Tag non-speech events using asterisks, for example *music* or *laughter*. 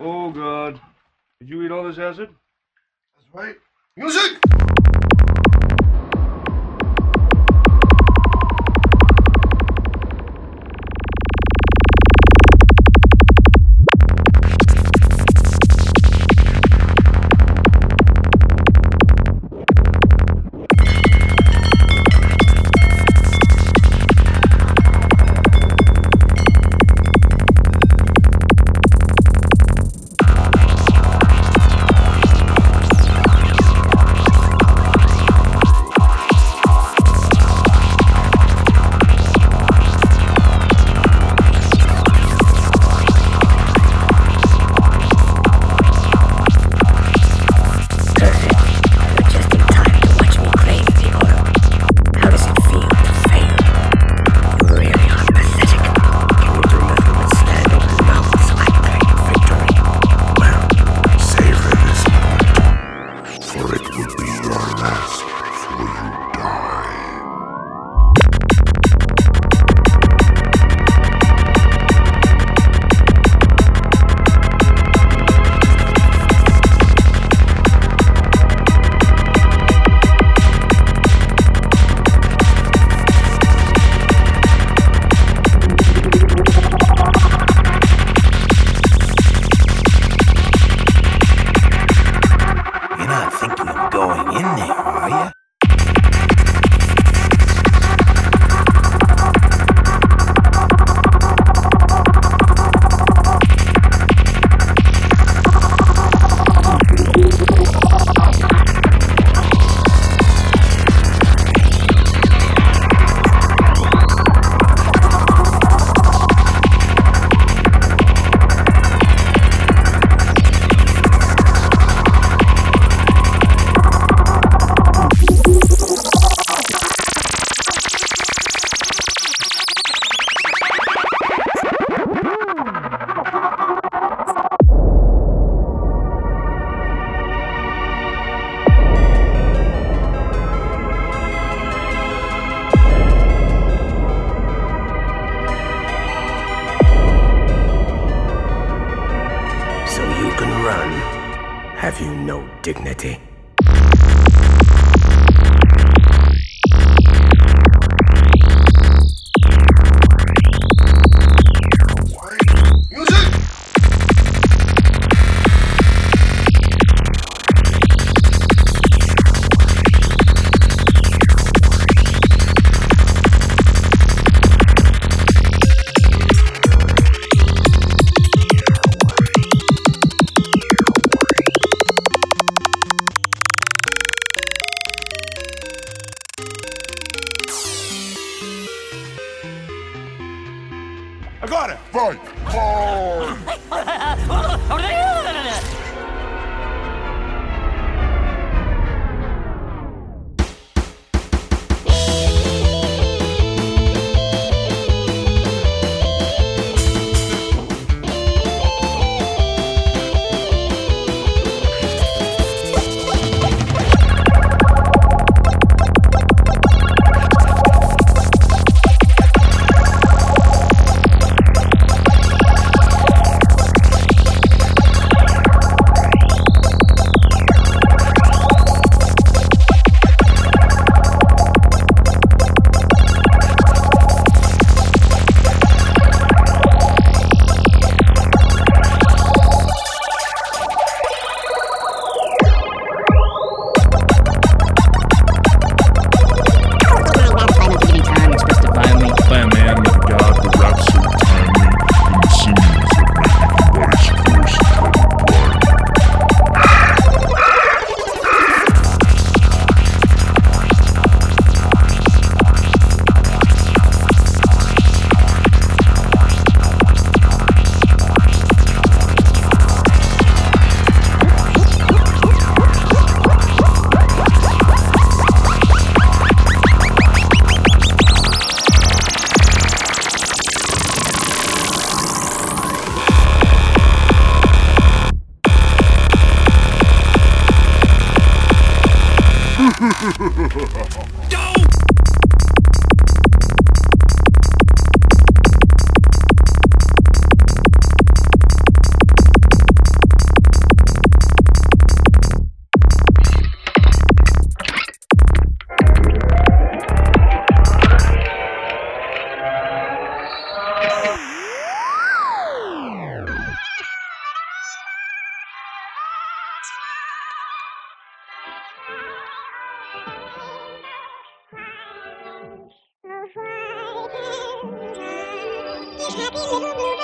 Oh God. Did you eat all this acid? That's right. Music! have you no dignity? *laughs* Don't Happy little bluebirds fly